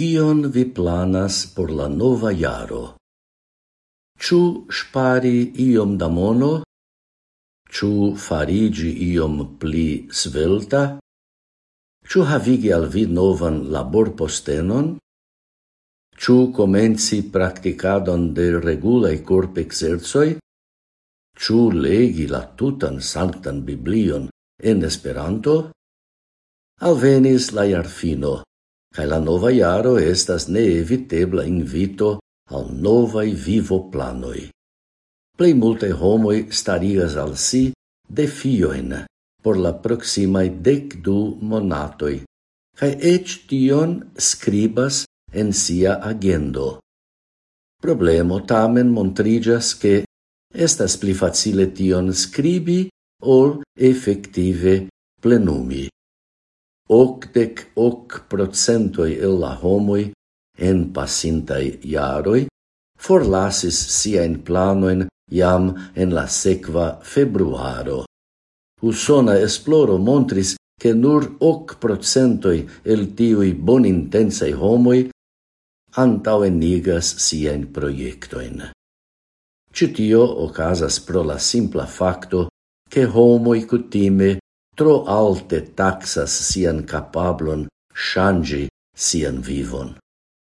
Kion vi planas por la nova jaro? Ĉu spari iom da mono? Ĉu farigi iom pli svelta? Ĉu havigi al vi novan laborpostenon? Ĉu komenci praktikadon de regulaj korpekzercoj? Ĉu legi la tutan sanktan Biblion en Esperanto? Alvenis la jarfino Cae la nova iaro estas neevitebla invito al novai vivo planoi. Plei multe homoi starigas al si defioin por la proximae dec du monatoi, cae ec tion scribas en sia agendo. Problemo tamen montrigas che estas pli facile tion scribi ol effective plenumi octec hoc procentoi el la homoi en pacintai iaroi forlasis siain planoin jam en la sequa februaro. Usona esploro montris che nur hoc procentoi el tiui bonintensai homoi antaŭenigas siajn projektojn. proiectoin. tio ocasas pro la simpla facto che homoi kutime tro alte taxas sian capablon shangi sian vivon.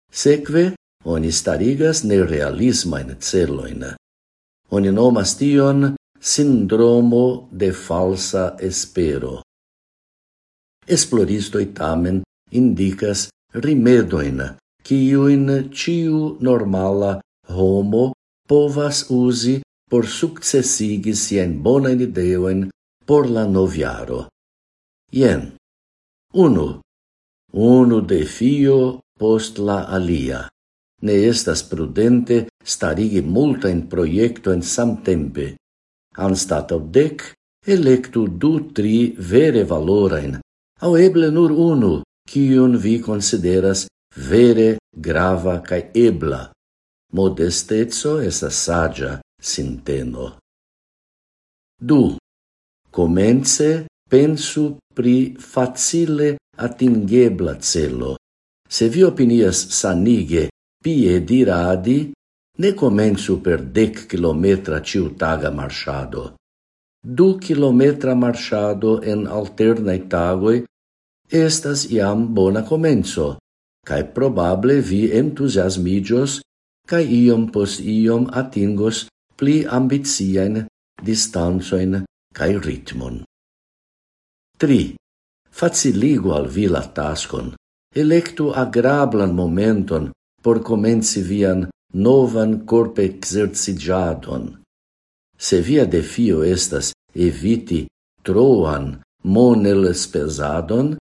Sekve, oni starigas nerealismain celoin. Oni nomas tion sindromo de falsa espero. Esploristoi tamen indicas rimedoin ciuin ciu normala homo povas usi por successigi sien bona ideoin por la noviaro. Ien, unu, unu defio post la alia. Ne estas prudente starigi multain proiectoen samtempe. Anstatau dec, electu du tri vere valorain, au eble nur unu, cion vi consideras vere grava cae ebla. Modestezzo esa sagia sinteno. Du. Comence pensu pri facile atingebla celo. Se vi opinias sanige pie diradi, ne comensu per dec kilometra ciu taga marchado. Du kilometra marchado en alternae tagoi estas iam bona comenzo, cae probable vi entusiasmigios cae iom pos iom atingos pli ambiziaen distanzoin cae ritmon. 3. Faciligu al vi la tascon, Electu agrablan momenton por comenci vian novan corp exercigiadon. Se via defio estas eviti troan monel spesadon,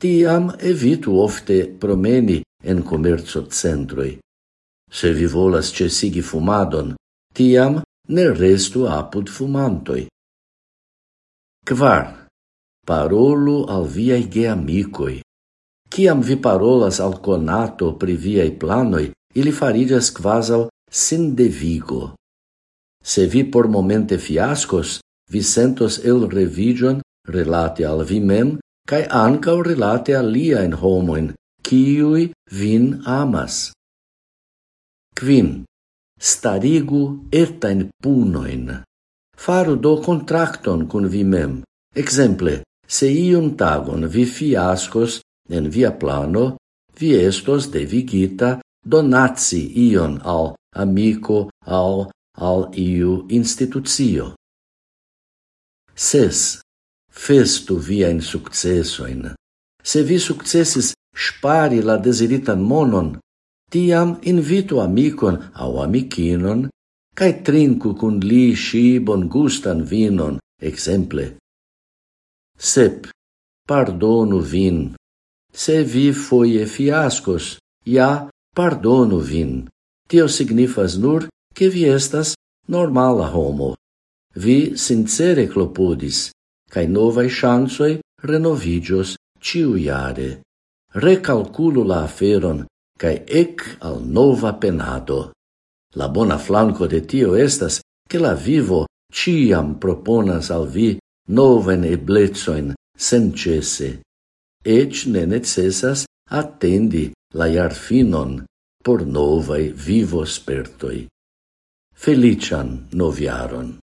tiam evitu ofte promeni en comerzo centroi. Se vi volas cesigi fumadon, tiam ne restu apud fumantoi. Quar, parolu al viai geamicoi. Ciam vi parolas al conato pri viai planoi, ili farigas quasal sin devigo. Se vi por momente fiascos, vi sentos el revigion relate al vi mem, cae ancao relate alia in homoin, ciui vin amas. Quin, starigu etain punoin. Faru do contracton cun vi mem. Exemple, se iun tagon vi fiascos en via plano, vi estos devigita donatsi ion al amico al al iu institucio. Ses, festu via in successoin. Se vi successis spari la desiritan monon, tiam invitu amicon au amicinon cae trincu cun li sci bon gustan vinon, exemple. Sep, pardonu vin. Se vi foie fiascos, ja pardonu vin. Tio signifas nur che vi estas normala homo. Vi sincere clopodis, cae novae chansoi renovigios ciu jare. Recalculo la aferon, cae ec al nova penado. La bona flanco de tio estas che la vivo ciam proponas al vi noven eblezoin sencese. Ec ne necessas attendi la iarfinon por novai vivo spertoi. Felician noviaron!